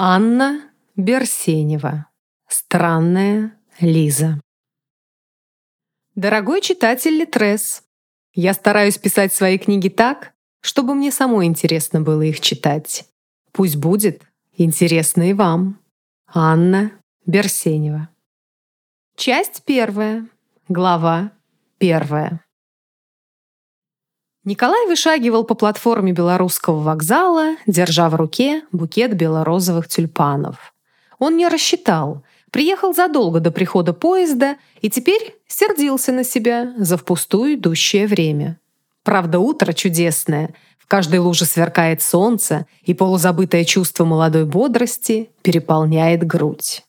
Анна Берсенева. Странная Лиза. Дорогой читатель Литрес, я стараюсь писать свои книги так, чтобы мне самой интересно было их читать. Пусть будет интересно и вам. Анна Берсенева. Часть первая. Глава первая. Николай вышагивал по платформе белорусского вокзала, держа в руке букет белорозовых тюльпанов. Он не рассчитал, приехал задолго до прихода поезда и теперь сердился на себя за впустую идущее время. Правда, утро чудесное, в каждой луже сверкает солнце, и полузабытое чувство молодой бодрости переполняет грудь.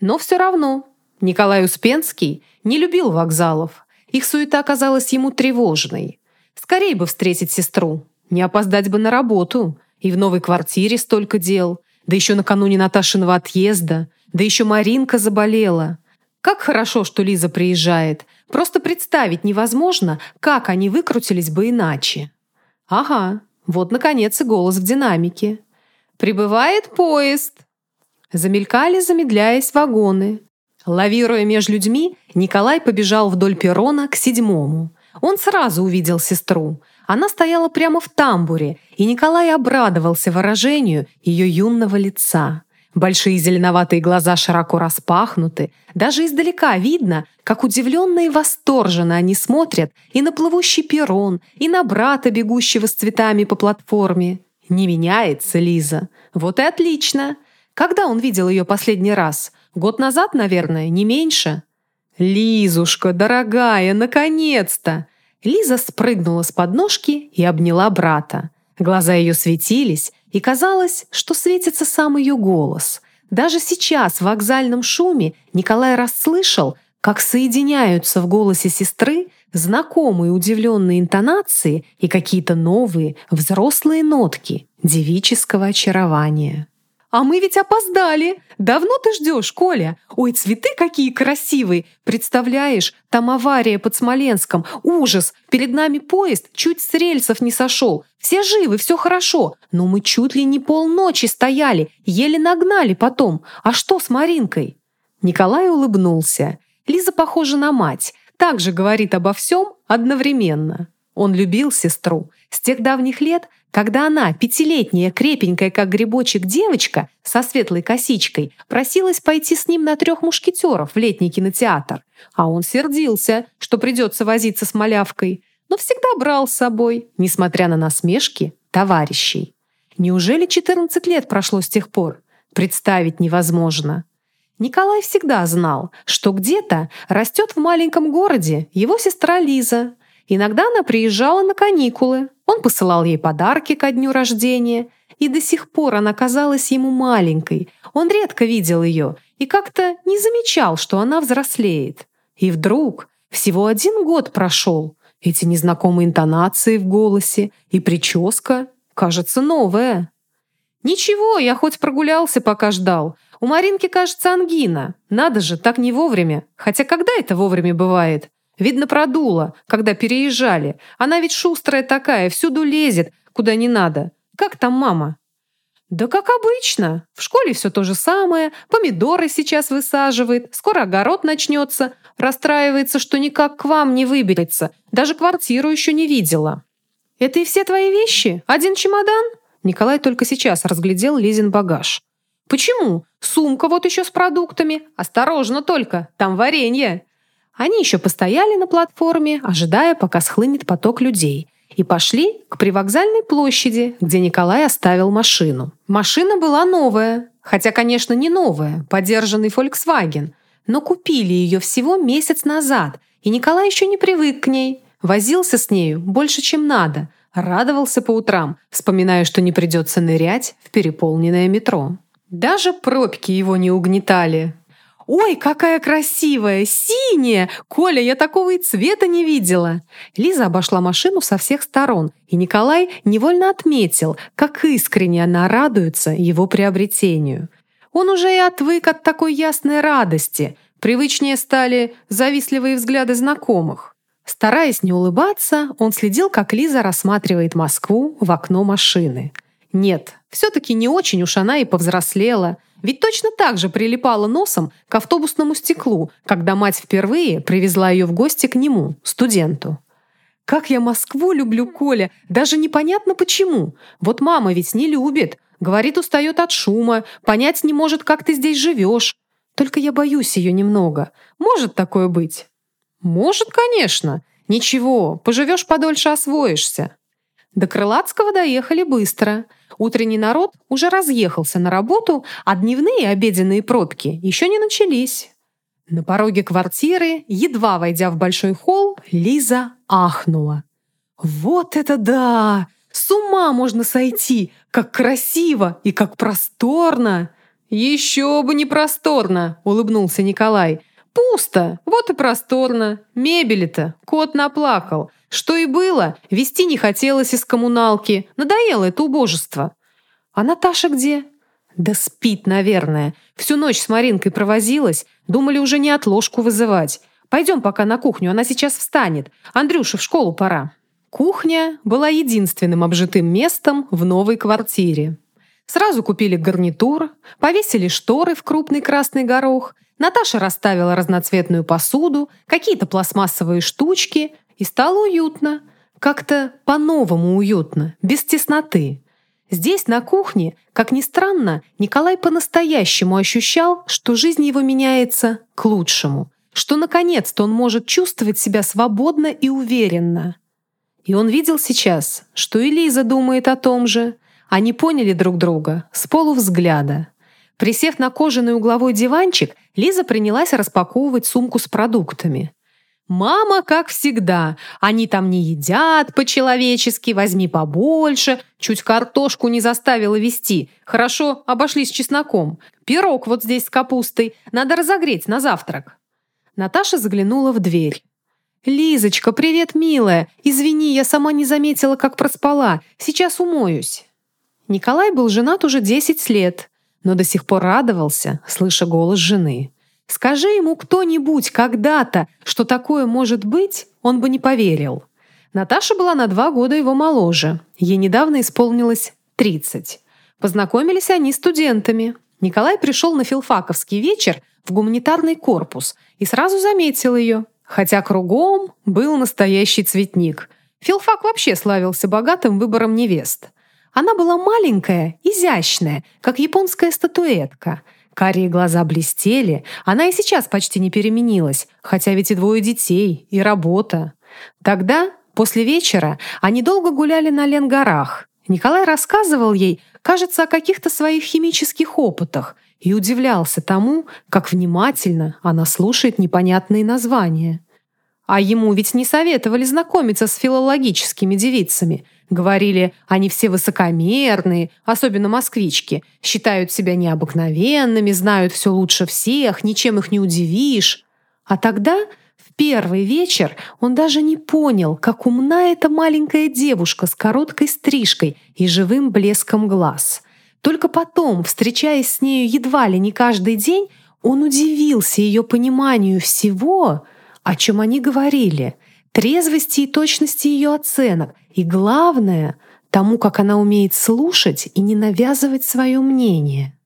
Но все равно Николай Успенский не любил вокзалов, их суета казалась ему тревожной – Скорей бы встретить сестру. Не опоздать бы на работу. И в новой квартире столько дел. Да еще накануне Наташиного отъезда. Да еще Маринка заболела. Как хорошо, что Лиза приезжает. Просто представить невозможно, как они выкрутились бы иначе. Ага, вот, наконец, и голос в динамике. «Прибывает поезд!» Замелькали, замедляясь, вагоны. Лавируя между людьми, Николай побежал вдоль перрона к седьмому. Он сразу увидел сестру. Она стояла прямо в тамбуре, и Николай обрадовался выражению ее юного лица. Большие зеленоватые глаза широко распахнуты. Даже издалека видно, как удивленно и восторженно они смотрят и на плывущий перрон, и на брата, бегущего с цветами по платформе. Не меняется Лиза. Вот и отлично. Когда он видел ее последний раз? Год назад, наверное, не меньше. «Лизушка, дорогая, наконец-то!» Лиза спрыгнула с подножки и обняла брата. Глаза ее светились, и казалось, что светится сам ее голос. Даже сейчас в вокзальном шуме Николай расслышал, как соединяются в голосе сестры знакомые удивленные интонации и какие-то новые взрослые нотки девического очарования. «А мы ведь опоздали! Давно ты ждешь, Коля? Ой, цветы какие красивые! Представляешь, там авария под Смоленском. Ужас! Перед нами поезд чуть с рельсов не сошел. Все живы, все хорошо. Но мы чуть ли не полночи стояли, еле нагнали потом. А что с Маринкой?» Николай улыбнулся. Лиза похожа на мать. Также говорит обо всем одновременно. Он любил сестру. С тех давних лет, когда она, пятилетняя, крепенькая, как грибочек девочка, со светлой косичкой, просилась пойти с ним на трех мушкетеров в летний кинотеатр. А он сердился, что придется возиться с малявкой, но всегда брал с собой, несмотря на насмешки, товарищей. Неужели 14 лет прошло с тех пор? Представить невозможно. Николай всегда знал, что где-то растет в маленьком городе его сестра Лиза, Иногда она приезжала на каникулы. Он посылал ей подарки ко дню рождения. И до сих пор она казалась ему маленькой. Он редко видел ее и как-то не замечал, что она взрослеет. И вдруг, всего один год прошел, эти незнакомые интонации в голосе и прическа, кажется, новая. «Ничего, я хоть прогулялся, пока ждал. У Маринки, кажется, ангина. Надо же, так не вовремя. Хотя когда это вовремя бывает? Видно, продуло, когда переезжали. Она ведь шустрая такая, всюду лезет, куда не надо. Как там мама? Да как обычно. В школе все то же самое. Помидоры сейчас высаживает. Скоро огород начнется. Расстраивается, что никак к вам не выберется. Даже квартиру еще не видела. Это и все твои вещи? Один чемодан? Николай только сейчас разглядел Лизин багаж. «Почему? Сумка вот еще с продуктами. Осторожно только, там варенье. Они еще постояли на платформе, ожидая, пока схлынет поток людей, и пошли к привокзальной площади, где Николай оставил машину. Машина была новая, хотя, конечно, не новая, подержанный Volkswagen, но купили ее всего месяц назад, и Николай еще не привык к ней. Возился с нею больше, чем надо, радовался по утрам, вспоминая, что не придется нырять в переполненное метро. Даже пробки его не угнетали. «Ой, какая красивая! Синяя! Коля, я такого и цвета не видела!» Лиза обошла машину со всех сторон, и Николай невольно отметил, как искренне она радуется его приобретению. Он уже и отвык от такой ясной радости. Привычнее стали завистливые взгляды знакомых. Стараясь не улыбаться, он следил, как Лиза рассматривает Москву в окно машины. Нет, Все-таки не очень уж она и повзрослела. Ведь точно так же прилипала носом к автобусному стеклу, когда мать впервые привезла ее в гости к нему, студенту. «Как я Москву люблю, Коля! Даже непонятно почему. Вот мама ведь не любит. Говорит, устает от шума, понять не может, как ты здесь живешь. Только я боюсь ее немного. Может такое быть?» «Может, конечно. Ничего, поживешь подольше, освоишься». До Крылатского доехали быстро. Утренний народ уже разъехался на работу, а дневные обеденные пробки еще не начались. На пороге квартиры, едва войдя в большой холл, Лиза ахнула. «Вот это да! С ума можно сойти! Как красиво и как просторно!» «Еще бы не просторно!» — улыбнулся Николай. «Пусто! Вот и просторно! Мебели-то кот наплакал!» Что и было, вести не хотелось из коммуналки. Надоело это убожество. А Наташа где? Да спит, наверное. Всю ночь с Маринкой провозилась. Думали уже не отложку вызывать. Пойдем пока на кухню, она сейчас встанет. Андрюша, в школу пора. Кухня была единственным обжитым местом в новой квартире. Сразу купили гарнитур, повесили шторы в крупный красный горох. Наташа расставила разноцветную посуду, какие-то пластмассовые штучки, и стало уютно. Как-то по-новому уютно, без тесноты. Здесь, на кухне, как ни странно, Николай по-настоящему ощущал, что жизнь его меняется к лучшему, что наконец-то он может чувствовать себя свободно и уверенно. И он видел сейчас, что и Лиза думает о том же. Они поняли друг друга с полувзгляда. Присев на кожаный угловой диванчик, Лиза принялась распаковывать сумку с продуктами. Мама, как всегда, они там не едят по-человечески, возьми побольше, чуть картошку не заставила вести. Хорошо, обошлись чесноком. Пирог вот здесь с капустой, надо разогреть на завтрак. Наташа заглянула в дверь. «Лизочка, привет, милая! Извини, я сама не заметила, как проспала. Сейчас умоюсь». Николай был женат уже 10 лет, но до сих пор радовался, слыша голос жены. Скажи ему кто-нибудь когда-то, что такое может быть, он бы не поверил. Наташа была на два года его моложе. Ей недавно исполнилось 30. Познакомились они студентами. Николай пришел на филфаковский вечер в гуманитарный корпус и сразу заметил ее, хотя кругом был настоящий цветник. Филфак вообще славился богатым выбором невест. Она была маленькая, изящная, как японская статуэтка – Карие глаза блестели, она и сейчас почти не переменилась, хотя ведь и двое детей, и работа. Тогда, после вечера, они долго гуляли на Ленгорах. Николай рассказывал ей, кажется, о каких-то своих химических опытах и удивлялся тому, как внимательно она слушает непонятные названия. А ему ведь не советовали знакомиться с филологическими девицами. Говорили, они все высокомерные, особенно москвички, считают себя необыкновенными, знают все лучше всех, ничем их не удивишь. А тогда, в первый вечер, он даже не понял, как умна эта маленькая девушка с короткой стрижкой и живым блеском глаз. Только потом, встречаясь с нею едва ли не каждый день, он удивился ее пониманию всего, о чем они говорили, трезвости и точности ее оценок, и главное, тому, как она умеет слушать и не навязывать свое мнение.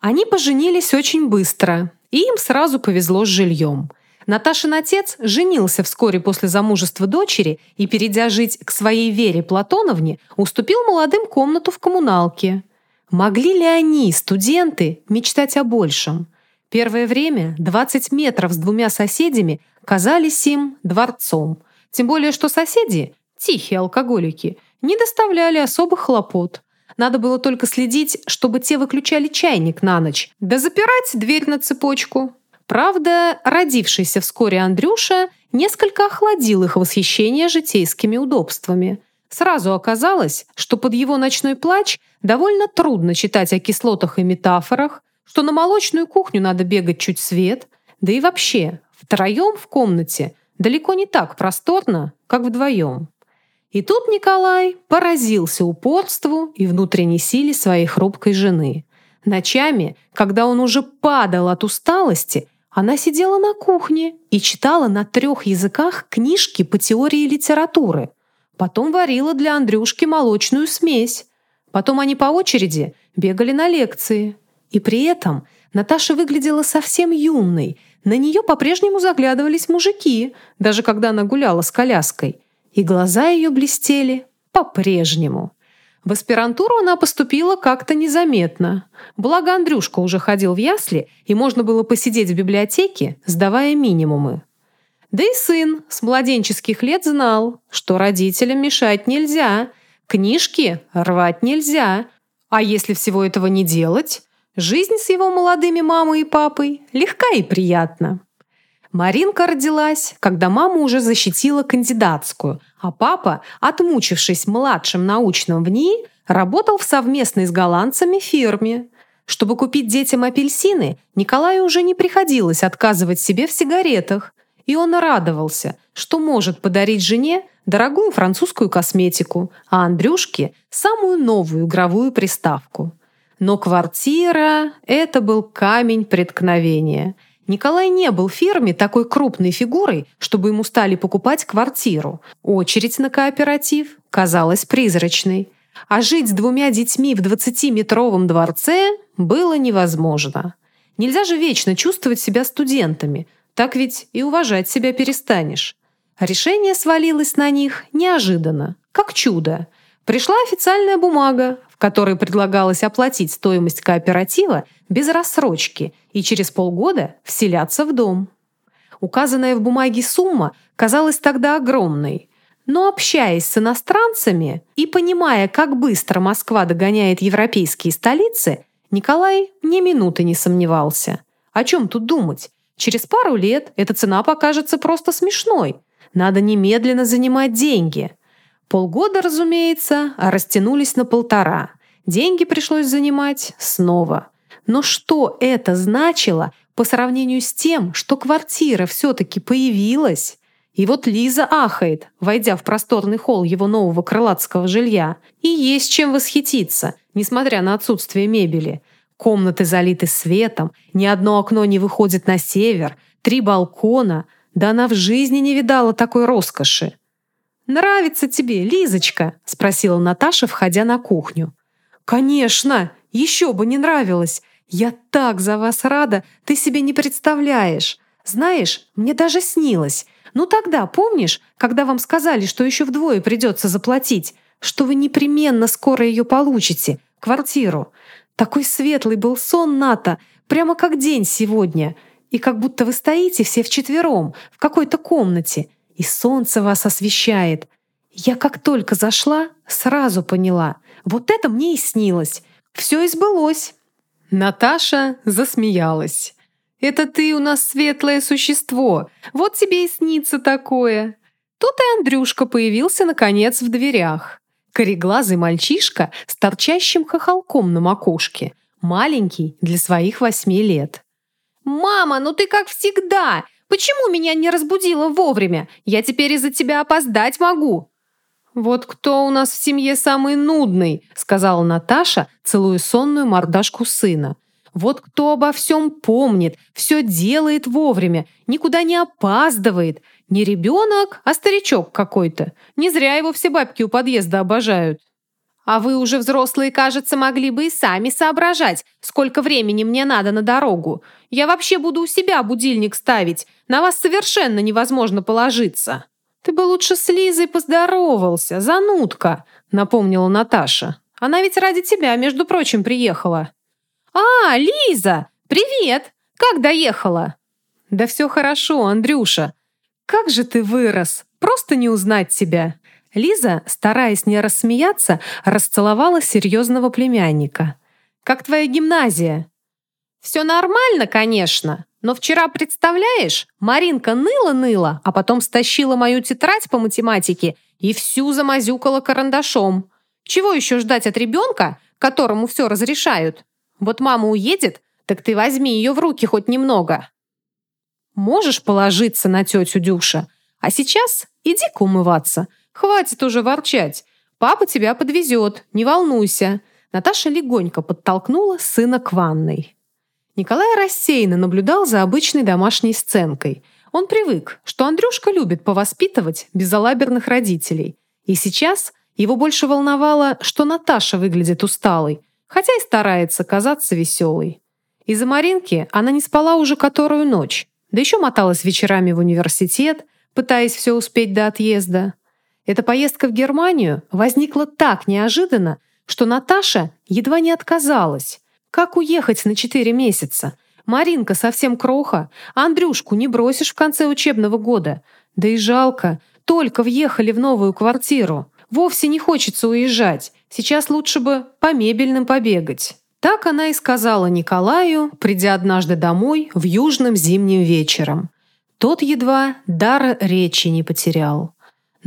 Они поженились очень быстро, и им сразу повезло с жильем. Наташин отец женился вскоре после замужества дочери и, перейдя жить к своей Вере Платоновне, уступил молодым комнату в коммуналке. Могли ли они, студенты, мечтать о большем? Первое время 20 метров с двумя соседями казались им дворцом. Тем более, что соседи, тихие алкоголики, не доставляли особых хлопот. Надо было только следить, чтобы те выключали чайник на ночь, да запирать дверь на цепочку. Правда, родившийся вскоре Андрюша несколько охладил их восхищение житейскими удобствами. Сразу оказалось, что под его ночной плач довольно трудно читать о кислотах и метафорах, что на молочную кухню надо бегать чуть свет, да и вообще, втроем в комнате далеко не так просторно, как вдвоем. И тут Николай поразился упорству и внутренней силе своей хрупкой жены. Ночами, когда он уже падал от усталости, она сидела на кухне и читала на трех языках книжки по теории литературы. Потом варила для Андрюшки молочную смесь. Потом они по очереди бегали на лекции. И при этом Наташа выглядела совсем юной. На нее по-прежнему заглядывались мужики, даже когда она гуляла с коляской. И глаза ее блестели по-прежнему. В аспирантуру она поступила как-то незаметно. Благо Андрюшка уже ходил в ясли, и можно было посидеть в библиотеке, сдавая минимумы. Да и сын с младенческих лет знал, что родителям мешать нельзя, книжки рвать нельзя. А если всего этого не делать, жизнь с его молодыми мамой и папой легка и приятна. Маринка родилась, когда мама уже защитила кандидатскую, а папа, отмучившись младшим научным в ней, работал в совместной с голландцами фирме. Чтобы купить детям апельсины, Николаю уже не приходилось отказывать себе в сигаретах, и он радовался, что может подарить жене дорогую французскую косметику, а Андрюшке – самую новую игровую приставку. Но квартира – это был камень преткновения – Николай не был в фирме такой крупной фигурой, чтобы ему стали покупать квартиру. Очередь на кооператив казалась призрачной. А жить с двумя детьми в 20-метровом дворце было невозможно. Нельзя же вечно чувствовать себя студентами. Так ведь и уважать себя перестанешь. Решение свалилось на них неожиданно, как чудо. Пришла официальная бумага, которой предлагалось оплатить стоимость кооператива без рассрочки и через полгода вселяться в дом. Указанная в бумаге сумма казалась тогда огромной, но общаясь с иностранцами и понимая, как быстро Москва догоняет европейские столицы, Николай ни минуты не сомневался. О чем тут думать? Через пару лет эта цена покажется просто смешной. Надо немедленно занимать деньги. Полгода, разумеется, растянулись на полтора. Деньги пришлось занимать снова. Но что это значило по сравнению с тем, что квартира все-таки появилась? И вот Лиза ахает, войдя в просторный холл его нового крылатского жилья. И есть чем восхититься, несмотря на отсутствие мебели. Комнаты залиты светом, ни одно окно не выходит на север, три балкона. Да она в жизни не видала такой роскоши. «Нравится тебе, Лизочка?» — спросила Наташа, входя на кухню. «Конечно! Еще бы не нравилось! «Я так за вас рада, ты себе не представляешь. Знаешь, мне даже снилось. Ну тогда, помнишь, когда вам сказали, что еще вдвое придется заплатить, что вы непременно скоро ее получите, квартиру? Такой светлый был сон Ната, прямо как день сегодня. И как будто вы стоите все вчетвером в какой-то комнате, и солнце вас освещает. Я как только зашла, сразу поняла. Вот это мне и снилось. Все и сбылось. Наташа засмеялась. «Это ты у нас светлое существо. Вот тебе и снится такое». Тут и Андрюшка появился, наконец, в дверях. Кореглазый мальчишка с торчащим хохолком на макушке. Маленький для своих восьми лет. «Мама, ну ты как всегда! Почему меня не разбудила вовремя? Я теперь из-за тебя опоздать могу!» «Вот кто у нас в семье самый нудный», — сказала Наташа, целуя сонную мордашку сына. «Вот кто обо всем помнит, все делает вовремя, никуда не опаздывает. Не ребенок, а старичок какой-то. Не зря его все бабки у подъезда обожают». «А вы уже взрослые, кажется, могли бы и сами соображать, сколько времени мне надо на дорогу. Я вообще буду у себя будильник ставить. На вас совершенно невозможно положиться». «Ты бы лучше с Лизой поздоровался, занудка», — напомнила Наташа. «Она ведь ради тебя, между прочим, приехала». «А, Лиза! Привет! Как доехала?» «Да все хорошо, Андрюша. Как же ты вырос! Просто не узнать тебя!» Лиза, стараясь не рассмеяться, расцеловала серьезного племянника. «Как твоя гимназия?» «Все нормально, конечно. Но вчера, представляешь, Маринка ныла-ныла, а потом стащила мою тетрадь по математике и всю замазюкала карандашом. Чего еще ждать от ребенка, которому все разрешают? Вот мама уедет, так ты возьми ее в руки хоть немного. Можешь положиться на тетю Дюша. А сейчас иди-ка умываться. Хватит уже ворчать. Папа тебя подвезет, не волнуйся. Наташа легонько подтолкнула сына к ванной. Николай рассеянно наблюдал за обычной домашней сценкой. Он привык, что Андрюшка любит повоспитывать безалаберных родителей. И сейчас Его больше волновало, что Наташа выглядит усталой, хотя и старается казаться веселой. Из-за Маринки она не спала уже которую ночь, да еще моталась вечерами в университет, пытаясь все успеть до отъезда. Эта поездка в Германию возникла так неожиданно, что Наташа едва не отказалась. Как уехать на четыре месяца? Маринка совсем кроха, Андрюшку не бросишь в конце учебного года. Да и жалко, только въехали в новую квартиру. Вовсе не хочется уезжать. Сейчас лучше бы по мебельным побегать. Так она и сказала Николаю, придя однажды домой в южным зимним вечером. Тот едва дара речи не потерял.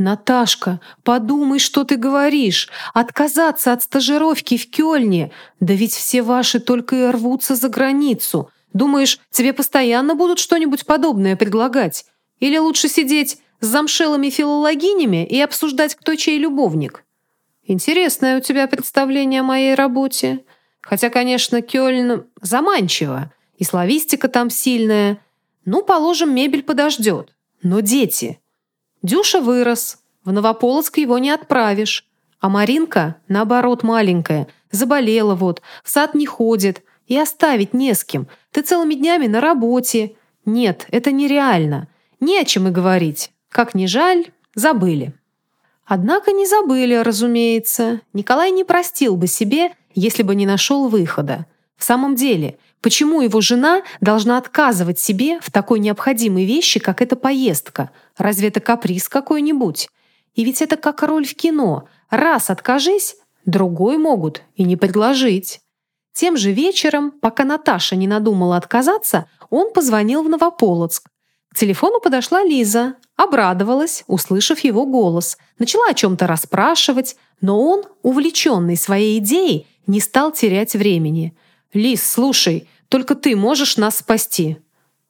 «Наташка, подумай, что ты говоришь. Отказаться от стажировки в Кёльне. Да ведь все ваши только и рвутся за границу. Думаешь, тебе постоянно будут что-нибудь подобное предлагать? Или лучше сидеть с замшелыми филологинями и обсуждать, кто чей любовник. Интересное у тебя представление о моей работе. Хотя, конечно, Кёльн заманчиво, и славистика там сильная. Ну, положим, мебель подождет. Но дети. Дюша вырос, в Новополоцк его не отправишь. А Маринка, наоборот, маленькая, заболела вот, в сад не ходит, и оставить не с кем. Ты целыми днями на работе. Нет, это нереально. Не о чем и говорить. Как ни жаль, забыли. Однако не забыли, разумеется. Николай не простил бы себе, если бы не нашел выхода. В самом деле, почему его жена должна отказывать себе в такой необходимой вещи, как эта поездка? Разве это каприз какой-нибудь? И ведь это как роль в кино. Раз откажись, другой могут и не предложить. Тем же вечером, пока Наташа не надумала отказаться, он позвонил в Новополоцк. К телефону подошла Лиза, обрадовалась, услышав его голос, начала о чем-то расспрашивать, но он, увлеченный своей идеей, не стал терять времени. «Лиз, слушай, только ты можешь нас спасти».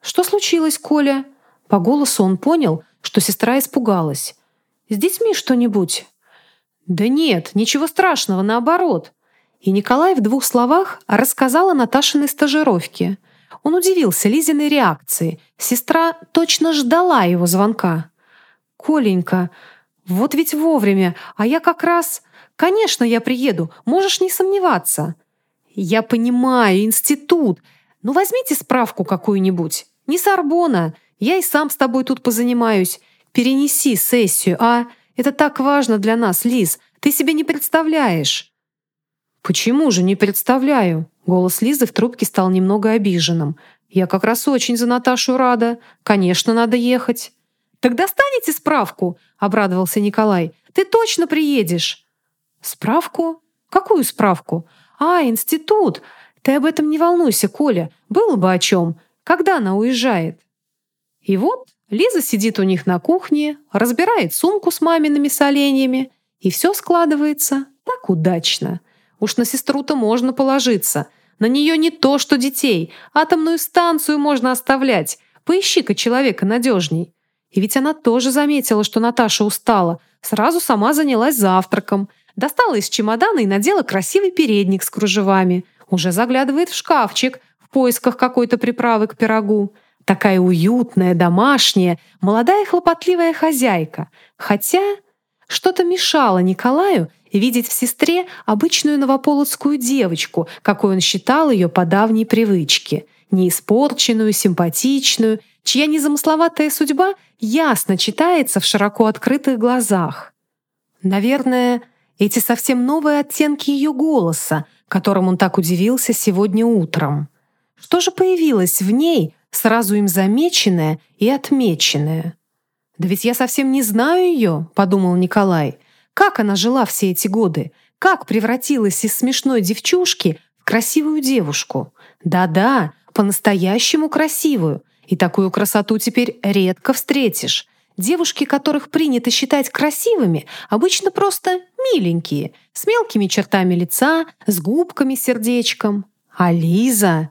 «Что случилось, Коля?» По голосу он понял, что сестра испугалась. «С детьми что-нибудь?» «Да нет, ничего страшного, наоборот». И Николай в двух словах рассказал о Наташиной стажировке – он удивился Лизиной реакции. Сестра точно ждала его звонка. «Коленька, вот ведь вовремя, а я как раз... Конечно, я приеду, можешь не сомневаться». «Я понимаю, институт. Ну, возьмите справку какую-нибудь. Не Сорбона. Я и сам с тобой тут позанимаюсь. Перенеси сессию, а? Это так важно для нас, Лиз. Ты себе не представляешь». «Почему же не представляю?» Голос Лизы в трубке стал немного обиженным. «Я как раз очень за Наташу рада. Конечно, надо ехать». «Тогда станете справку?» — обрадовался Николай. «Ты точно приедешь». «Справку? Какую справку?» «А, институт. Ты об этом не волнуйся, Коля. Было бы о чем. Когда она уезжает?» И вот Лиза сидит у них на кухне, разбирает сумку с мамиными соленьями, и все складывается так удачно — Уж на сестру-то можно положиться. На нее не то, что детей. Атомную станцию можно оставлять. Поищи-ка человека надежней. И ведь она тоже заметила, что Наташа устала. Сразу сама занялась завтраком. Достала из чемодана и надела красивый передник с кружевами. Уже заглядывает в шкафчик в поисках какой-то приправы к пирогу. Такая уютная, домашняя, молодая хлопотливая хозяйка. Хотя что-то мешало Николаю видеть в сестре обычную новополоцкую девочку, какой он считал ее по давней привычке, неиспорченную, симпатичную, чья незамысловатая судьба ясно читается в широко открытых глазах. Наверное, эти совсем новые оттенки ее голоса, которым он так удивился сегодня утром. Что же появилось в ней, сразу им замеченное и отмеченное? «Да ведь я совсем не знаю ее», — подумал Николай. Как она жила все эти годы? Как превратилась из смешной девчушки в красивую девушку? Да-да, по-настоящему красивую. И такую красоту теперь редко встретишь. Девушки, которых принято считать красивыми, обычно просто миленькие, с мелкими чертами лица, с губками-сердечком. А Лиза...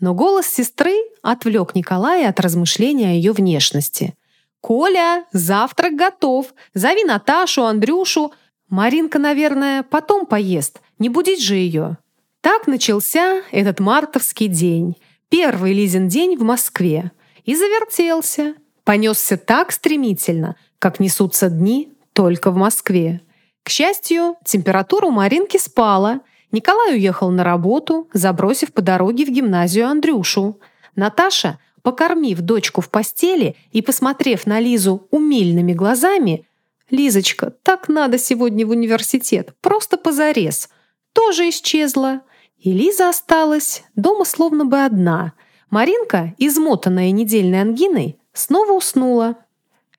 Но голос сестры отвлек Николая от размышления о ее внешности. «Коля, завтрак готов. Зови Наташу, Андрюшу. Маринка, наверное, потом поест. Не будить же ее». Так начался этот мартовский день. Первый Лизин день в Москве. И завертелся. Понесся так стремительно, как несутся дни только в Москве. К счастью, температура у Маринки спала. Николай уехал на работу, забросив по дороге в гимназию Андрюшу. Наташа, покормив дочку в постели и посмотрев на Лизу умильными глазами, «Лизочка, так надо сегодня в университет, просто позарез», тоже исчезла. И Лиза осталась дома словно бы одна. Маринка, измотанная недельной ангиной, снова уснула.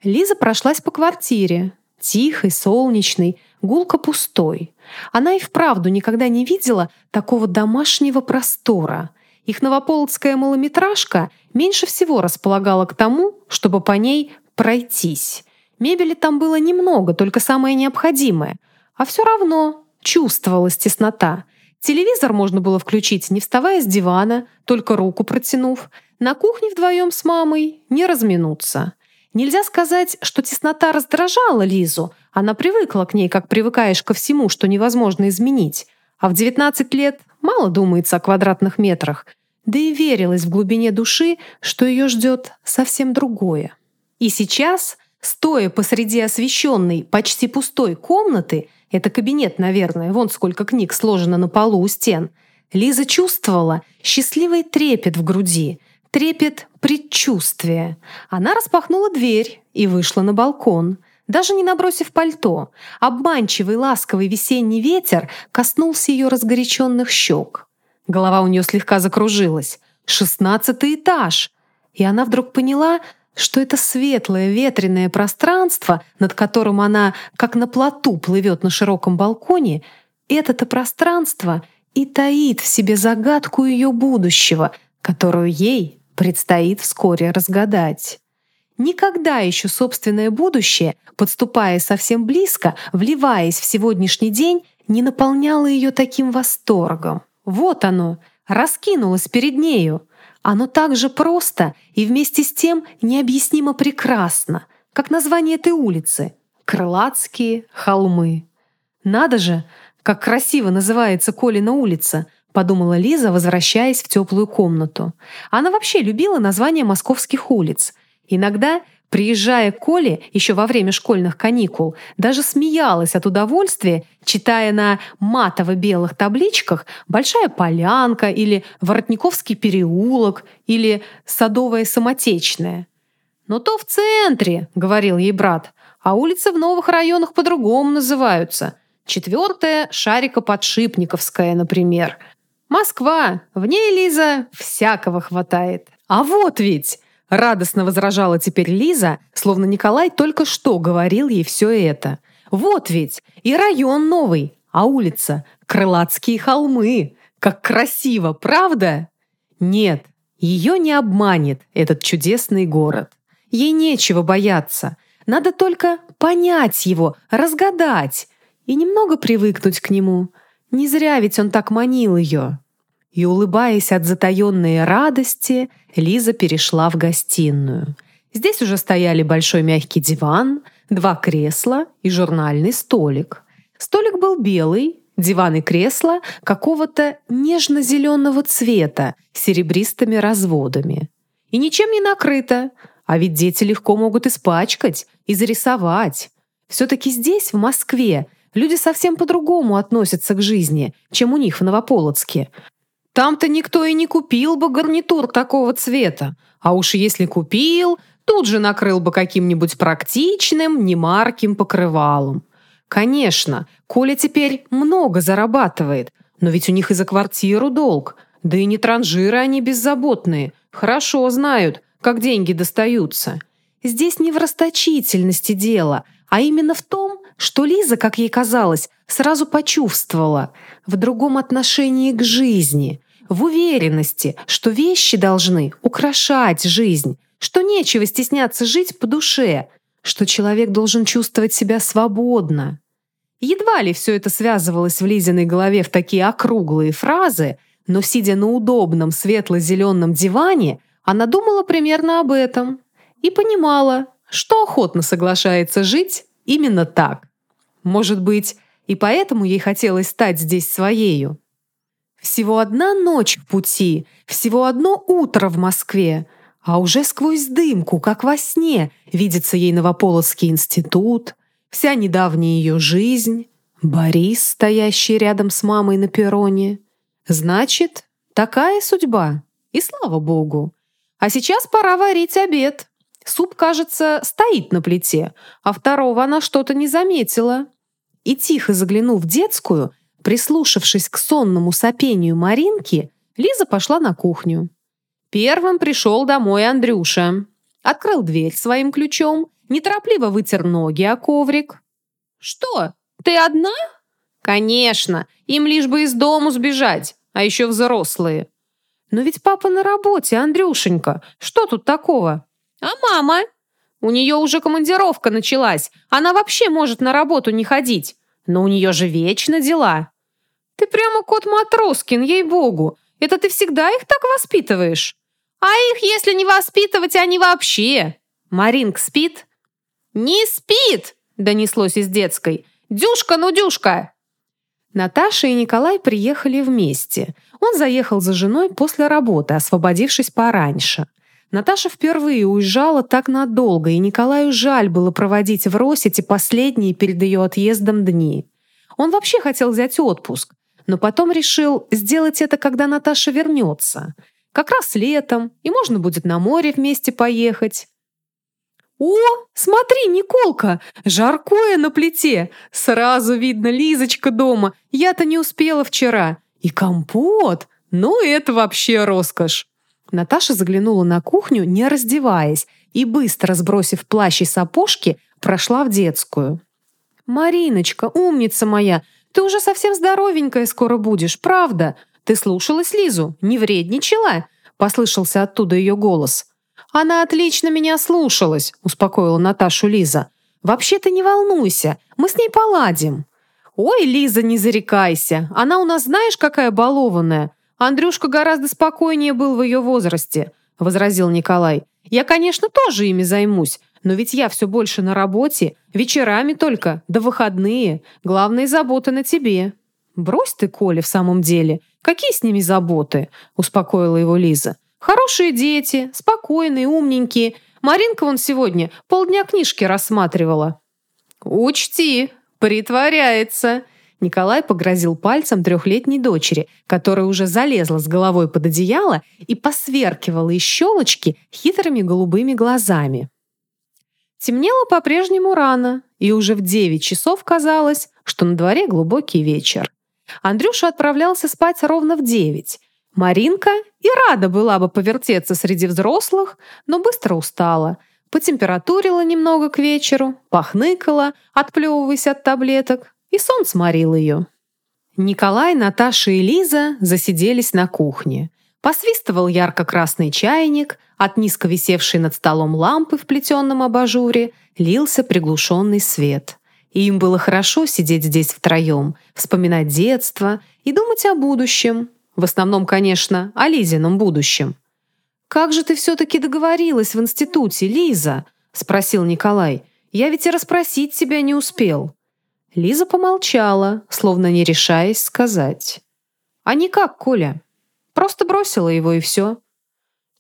Лиза прошлась по квартире. Тихой, солнечной, гулко пустой. Она и вправду никогда не видела такого домашнего простора. Их новополоцкая малометражка меньше всего располагала к тому, чтобы по ней пройтись. Мебели там было немного, только самое необходимое. А все равно чувствовалась теснота. Телевизор можно было включить, не вставая с дивана, только руку протянув. На кухне вдвоем с мамой не разминуться. Нельзя сказать, что теснота раздражала Лизу. Она привыкла к ней, как привыкаешь ко всему, что невозможно изменить. А в 19 лет мало думается о квадратных метрах. Да и верилась в глубине души, что ее ждет совсем другое. И сейчас, стоя посреди освещенной, почти пустой комнаты, это кабинет, наверное, вон сколько книг сложено на полу у стен, Лиза чувствовала счастливый трепет в груди — трепет предчувствия. Она распахнула дверь и вышла на балкон. Даже не набросив пальто, обманчивый ласковый весенний ветер коснулся ее разгоряченных щек. Голова у нее слегка закружилась. Шестнадцатый этаж! И она вдруг поняла, что это светлое ветреное пространство, над которым она, как на плоту, плывет на широком балконе, это-то пространство и таит в себе загадку ее будущего, которую ей предстоит вскоре разгадать. Никогда еще собственное будущее, подступая совсем близко, вливаясь в сегодняшний день, не наполняло ее таким восторгом. Вот оно, раскинулось перед нею. Оно так же просто и вместе с тем необъяснимо прекрасно, как название этой улицы — Крылатские холмы. Надо же, как красиво называется Колина улица, подумала Лиза, возвращаясь в теплую комнату. Она вообще любила названия московских улиц. Иногда, приезжая к Коле еще во время школьных каникул, даже смеялась от удовольствия, читая на матово-белых табличках «Большая полянка» или «Воротниковский переулок» или «Садовая самотечная». «Но то в центре», — говорил ей брат, «а улицы в новых районах по-другому называются». Четвертая — Шарика-Подшипниковская, например — Москва, в ней, Лиза, всякого хватает. А вот ведь, радостно возражала теперь Лиза, словно Николай только что говорил ей все это. Вот ведь, и район новый, а улица — Крылатские холмы. Как красиво, правда? Нет, ее не обманет этот чудесный город. Ей нечего бояться. Надо только понять его, разгадать и немного привыкнуть к нему. Не зря ведь он так манил ее. И, улыбаясь от затаенной радости, Лиза перешла в гостиную. Здесь уже стояли большой мягкий диван, два кресла и журнальный столик. Столик был белый, диван и кресло какого-то нежно-зеленого цвета с серебристыми разводами. И ничем не накрыто, а ведь дети легко могут испачкать и зарисовать. Все-таки здесь, в Москве, люди совсем по-другому относятся к жизни, чем у них в Новополоцке. Там-то никто и не купил бы гарнитур такого цвета. А уж если купил, тут же накрыл бы каким-нибудь практичным, немарким покрывалом. Конечно, Коля теперь много зарабатывает, но ведь у них и за квартиру долг. Да и не транжиры они беззаботные. Хорошо знают, как деньги достаются. Здесь не в расточительности дело, а именно в том, что Лиза, как ей казалось, сразу почувствовала в другом отношении к жизни, в уверенности, что вещи должны украшать жизнь, что нечего стесняться жить по душе, что человек должен чувствовать себя свободно. Едва ли все это связывалось в Лизиной голове в такие округлые фразы, но, сидя на удобном светло-зеленом диване, она думала примерно об этом и понимала, что охотно соглашается жить именно так. Может быть, и поэтому ей хотелось стать здесь своею. Всего одна ночь в пути, всего одно утро в Москве, а уже сквозь дымку, как во сне, видится ей Новополоцкий институт, вся недавняя ее жизнь, Борис, стоящий рядом с мамой на перроне. Значит, такая судьба. И слава богу. А сейчас пора варить обед. Суп, кажется, стоит на плите, а второго она что-то не заметила. И тихо заглянув в детскую, прислушавшись к сонному сопению Маринки, Лиза пошла на кухню. Первым пришел домой Андрюша. Открыл дверь своим ключом, неторопливо вытер ноги о коврик. «Что, ты одна?» «Конечно, им лишь бы из дому сбежать, а еще взрослые». «Но ведь папа на работе, Андрюшенька, что тут такого?» «А мама?» «У нее уже командировка началась, она вообще может на работу не ходить, но у нее же вечно дела». «Ты прямо кот Матроскин, ей-богу, это ты всегда их так воспитываешь?» «А их, если не воспитывать, они вообще...» «Маринк спит?» «Не спит!» — донеслось из детской. «Дюшка, ну дюшка!» Наташа и Николай приехали вместе. Он заехал за женой после работы, освободившись пораньше. Наташа впервые уезжала так надолго, и Николаю жаль было проводить в Росите последние перед ее отъездом дни. Он вообще хотел взять отпуск, но потом решил сделать это, когда Наташа вернется. Как раз летом, и можно будет на море вместе поехать. «О, смотри, Николка, жаркое на плите! Сразу видно, Лизочка дома, я-то не успела вчера. И компот! Ну, это вообще роскошь!» Наташа заглянула на кухню, не раздеваясь, и, быстро сбросив плащ и сапожки, прошла в детскую. «Мариночка, умница моя, ты уже совсем здоровенькая скоро будешь, правда? Ты слушалась Лизу, не вредничала?» Послышался оттуда ее голос. «Она отлично меня слушалась», — успокоила Наташу Лиза. «Вообще ты не волнуйся, мы с ней поладим». «Ой, Лиза, не зарекайся, она у нас знаешь, какая балованная. Андрюшка гораздо спокойнее был в ее возрасте», — возразил Николай. «Я, конечно, тоже ими займусь, но ведь я все больше на работе, вечерами только, да выходные. Главные заботы на тебе». «Брось ты, Коля, в самом деле. Какие с ними заботы?» — успокоила его Лиза. Хорошие дети, спокойные, умненькие. Маринка вон сегодня полдня книжки рассматривала. «Учти, притворяется!» Николай погрозил пальцем трехлетней дочери, которая уже залезла с головой под одеяло и посверкивала из щелочки хитрыми голубыми глазами. Темнело по-прежнему рано, и уже в девять часов казалось, что на дворе глубокий вечер. Андрюша отправлялся спать ровно в девять, Маринка и рада была бы повертеться среди взрослых, но быстро устала. Потемпературила немного к вечеру, похныкала, отплевываясь от таблеток, и сон сморил ее. Николай, Наташа и Лиза засиделись на кухне. Посвистывал ярко-красный чайник, от низко висевшей над столом лампы в плетенном абажуре лился приглушенный свет. И им было хорошо сидеть здесь втроем, вспоминать детство и думать о будущем, в основном, конечно, о Лизином будущем. «Как же ты все-таки договорилась в институте, Лиза?» — спросил Николай. «Я ведь и расспросить тебя не успел». Лиза помолчала, словно не решаясь сказать. «А никак, Коля. Просто бросила его, и все».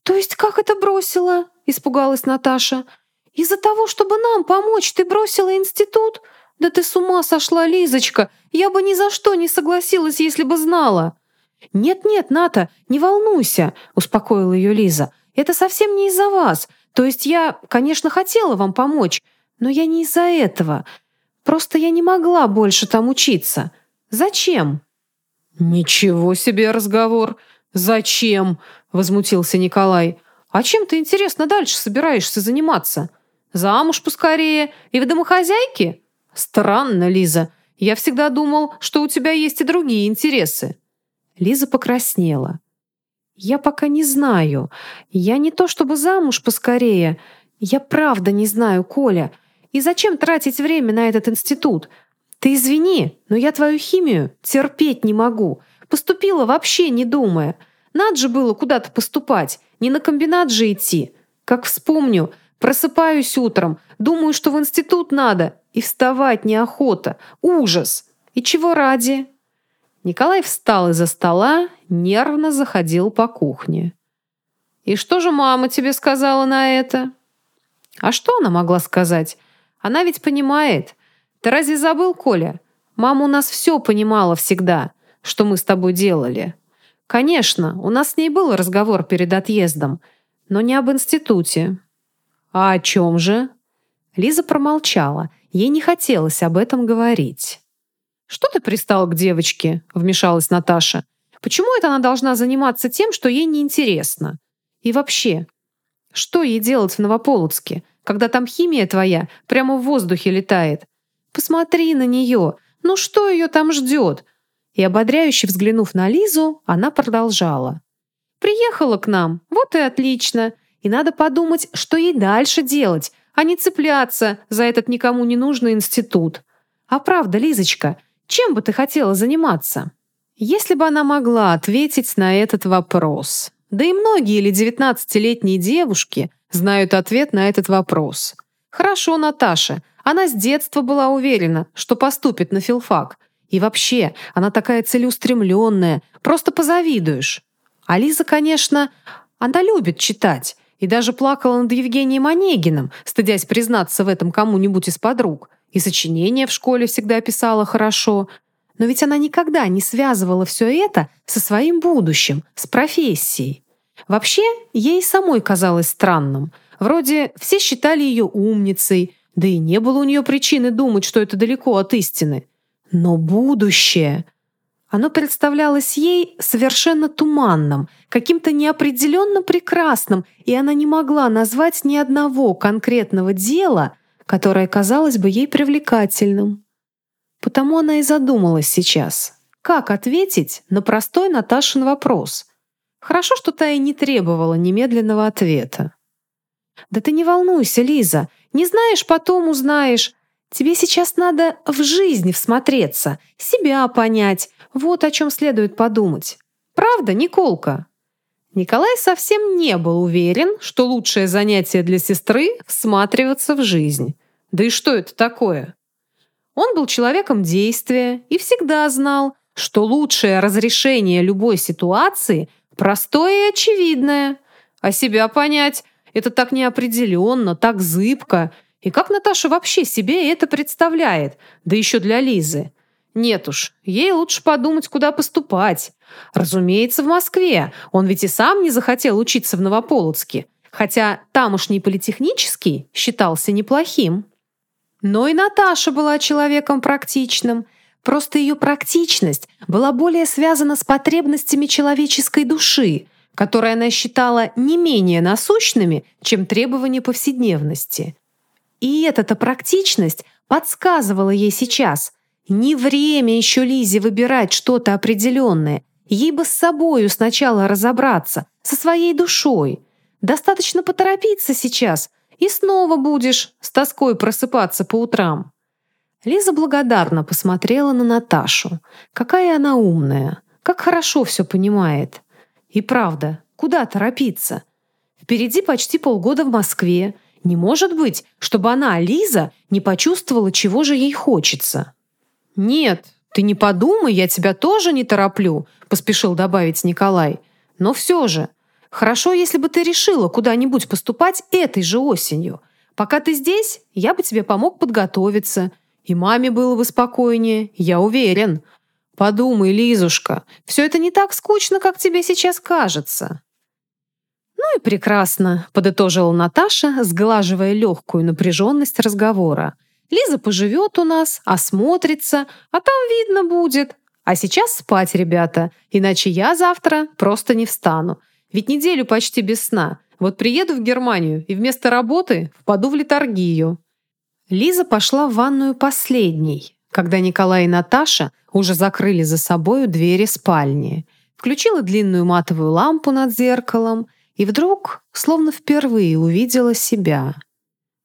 «То есть как это бросила?» — испугалась Наташа. «Из-за того, чтобы нам помочь, ты бросила институт? Да ты с ума сошла, Лизочка! Я бы ни за что не согласилась, если бы знала!» «Нет-нет, Ната, не волнуйся», — успокоила ее Лиза. «Это совсем не из-за вас. То есть я, конечно, хотела вам помочь, но я не из-за этого. Просто я не могла больше там учиться. Зачем?» «Ничего себе разговор! Зачем?» — возмутился Николай. «А чем ты, интересно, дальше собираешься заниматься? Замуж поскорее и в домохозяйке? Странно, Лиза. Я всегда думал, что у тебя есть и другие интересы». Лиза покраснела. «Я пока не знаю. Я не то чтобы замуж поскорее. Я правда не знаю, Коля. И зачем тратить время на этот институт? Ты извини, но я твою химию терпеть не могу. Поступила вообще не думая. Надо же было куда-то поступать, не на комбинат же идти. Как вспомню, просыпаюсь утром, думаю, что в институт надо, и вставать неохота. Ужас! И чего ради?» Николай встал из-за стола, нервно заходил по кухне. «И что же мама тебе сказала на это?» «А что она могла сказать? Она ведь понимает. Ты разве забыл, Коля? Мама у нас все понимала всегда, что мы с тобой делали. Конечно, у нас с ней был разговор перед отъездом, но не об институте. А о чем же? Лиза промолчала. Ей не хотелось об этом говорить. «Что ты пристал к девочке?» — вмешалась Наташа. «Почему это она должна заниматься тем, что ей неинтересно? И вообще, что ей делать в Новополоцке, когда там химия твоя прямо в воздухе летает? Посмотри на нее. Ну что ее там ждет? И ободряюще взглянув на Лизу, она продолжала. «Приехала к нам, вот и отлично. И надо подумать, что ей дальше делать, а не цепляться за этот никому не нужный институт. А правда, Лизочка, чем бы ты хотела заниматься?» Если бы она могла ответить на этот вопрос. Да и многие или девятнадцатилетние девушки знают ответ на этот вопрос. Хорошо, Наташа. Она с детства была уверена, что поступит на филфак. И вообще, она такая целеустремленная, просто позавидуешь. А конечно, она любит читать. И даже плакала над Евгением Онегиным, стыдясь признаться в этом кому-нибудь из подруг. И сочинения в школе всегда писала хорошо. Но ведь она никогда не связывала все это со своим будущим, с профессией. Вообще, ей самой казалось странным. Вроде все считали ее умницей, да и не было у нее причины думать, что это далеко от истины. Но будущее... Оно представлялось ей совершенно туманным, каким-то неопределенно прекрасным, и она не могла назвать ни одного конкретного дела, которое казалось бы ей привлекательным. Потому она и задумалась сейчас, как ответить на простой Наташин вопрос. Хорошо, что та и не требовала немедленного ответа. «Да ты не волнуйся, Лиза. Не знаешь, потом узнаешь. Тебе сейчас надо в жизнь всмотреться, себя понять. Вот о чем следует подумать. Правда, Николка?» Николай совсем не был уверен, что лучшее занятие для сестры — всматриваться в жизнь. Да и что это такое? Он был человеком действия и всегда знал, что лучшее разрешение любой ситуации — простое и очевидное. А себя понять — это так неопределенно, так зыбко, и как Наташа вообще себе это представляет? Да еще для Лизы. Нет уж, ей лучше подумать, куда поступать. Разумеется, в Москве. Он ведь и сам не захотел учиться в Новополоцке. Хотя тамошний политехнический считался неплохим. Но и Наташа была человеком практичным. Просто ее практичность была более связана с потребностями человеческой души, которые она считала не менее насущными, чем требования повседневности. И эта-то практичность подсказывала ей сейчас. Не время еще Лизе выбирать что-то определенное. Ей бы с собою сначала разобраться, со своей душой. Достаточно поторопиться сейчас, и снова будешь с тоской просыпаться по утрам. Лиза благодарно посмотрела на Наташу. Какая она умная, как хорошо все понимает. И правда, куда торопиться? Впереди почти полгода в Москве, не может быть, чтобы она, Лиза, не почувствовала, чего же ей хочется. «Нет, ты не подумай, я тебя тоже не тороплю», поспешил добавить Николай. «Но все же, хорошо, если бы ты решила куда-нибудь поступать этой же осенью. Пока ты здесь, я бы тебе помог подготовиться. И маме было бы спокойнее, я уверен. Подумай, Лизушка, все это не так скучно, как тебе сейчас кажется». «Ну и прекрасно», — подытожила Наташа, сглаживая легкую напряженность разговора. «Лиза поживет у нас, осмотрится, а там видно будет. А сейчас спать, ребята, иначе я завтра просто не встану. Ведь неделю почти без сна. Вот приеду в Германию и вместо работы впаду в литургию». Лиза пошла в ванную последней, когда Николай и Наташа уже закрыли за собою двери спальни. Включила длинную матовую лампу над зеркалом — и вдруг, словно впервые, увидела себя.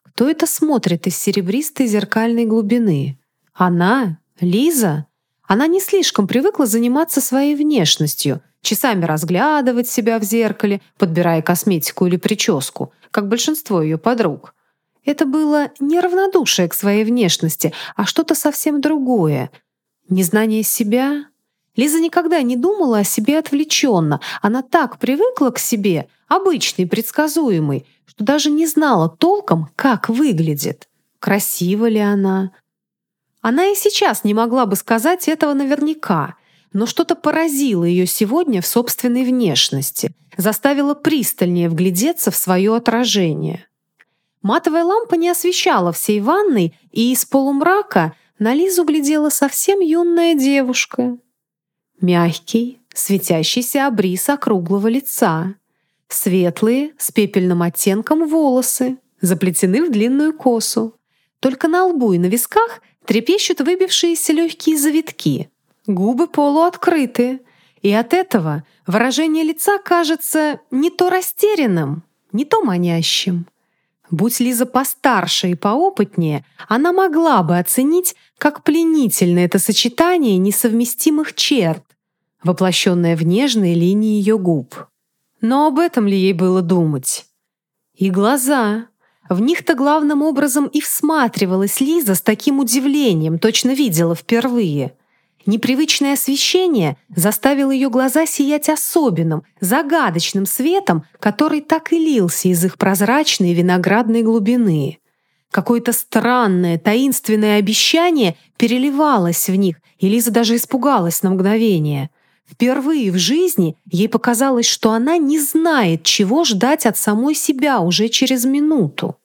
Кто это смотрит из серебристой зеркальной глубины? Она? Лиза? Она не слишком привыкла заниматься своей внешностью, часами разглядывать себя в зеркале, подбирая косметику или прическу, как большинство ее подруг. Это было не равнодушие к своей внешности, а что-то совсем другое. Незнание себя, Лиза никогда не думала о себе отвлеченно. Она так привыкла к себе, обычной, предсказуемой, что даже не знала толком, как выглядит. Красива ли она? Она и сейчас не могла бы сказать этого наверняка, но что-то поразило ее сегодня в собственной внешности, заставило пристальнее вглядеться в свое отражение. Матовая лампа не освещала всей ванной, и из полумрака на Лизу глядела совсем юная девушка. Мягкий, светящийся обрис округлого лица. Светлые, с пепельным оттенком волосы, заплетены в длинную косу. Только на лбу и на висках трепещут выбившиеся легкие завитки. Губы полуоткрыты. И от этого выражение лица кажется не то растерянным, не то манящим. Будь Лиза постарше и поопытнее, она могла бы оценить, как пленительно это сочетание несовместимых черт, воплощенное в нежной линии ее губ. Но об этом ли ей было думать? И глаза. В них-то главным образом и всматривалась Лиза с таким удивлением, точно видела впервые. Непривычное освещение заставило ее глаза сиять особенным, загадочным светом, который так и лился из их прозрачной виноградной глубины. Какое-то странное, таинственное обещание переливалось в них, и Лиза даже испугалась на мгновение. Впервые в жизни ей показалось, что она не знает, чего ждать от самой себя уже через минуту.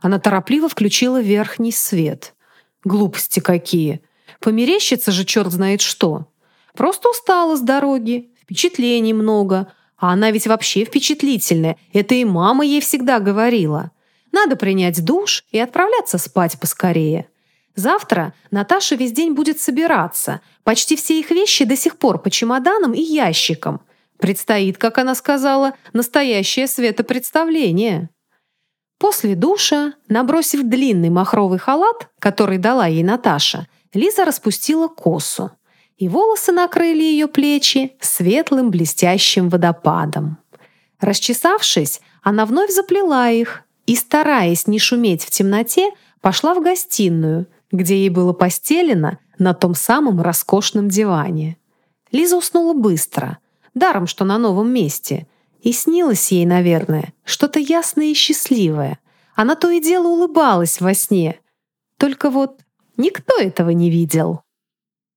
Она торопливо включила верхний свет. Глупости какие! Померещится же черт знает что. Просто устала с дороги, впечатлений много. А она ведь вообще впечатлительная. Это и мама ей всегда говорила. Надо принять душ и отправляться спать поскорее. Завтра Наташа весь день будет собираться. Почти все их вещи до сих пор по чемоданам и ящикам. Предстоит, как она сказала, настоящее светопредставление. После душа, набросив длинный махровый халат, который дала ей Наташа, Лиза распустила косу, и волосы накрыли ее плечи светлым блестящим водопадом. Расчесавшись, она вновь заплела их и, стараясь не шуметь в темноте, пошла в гостиную, где ей было постелено на том самом роскошном диване. Лиза уснула быстро, даром, что на новом месте, и снилось ей, наверное, что-то ясное и счастливое. Она то и дело улыбалась во сне. Только вот Никто этого не видел.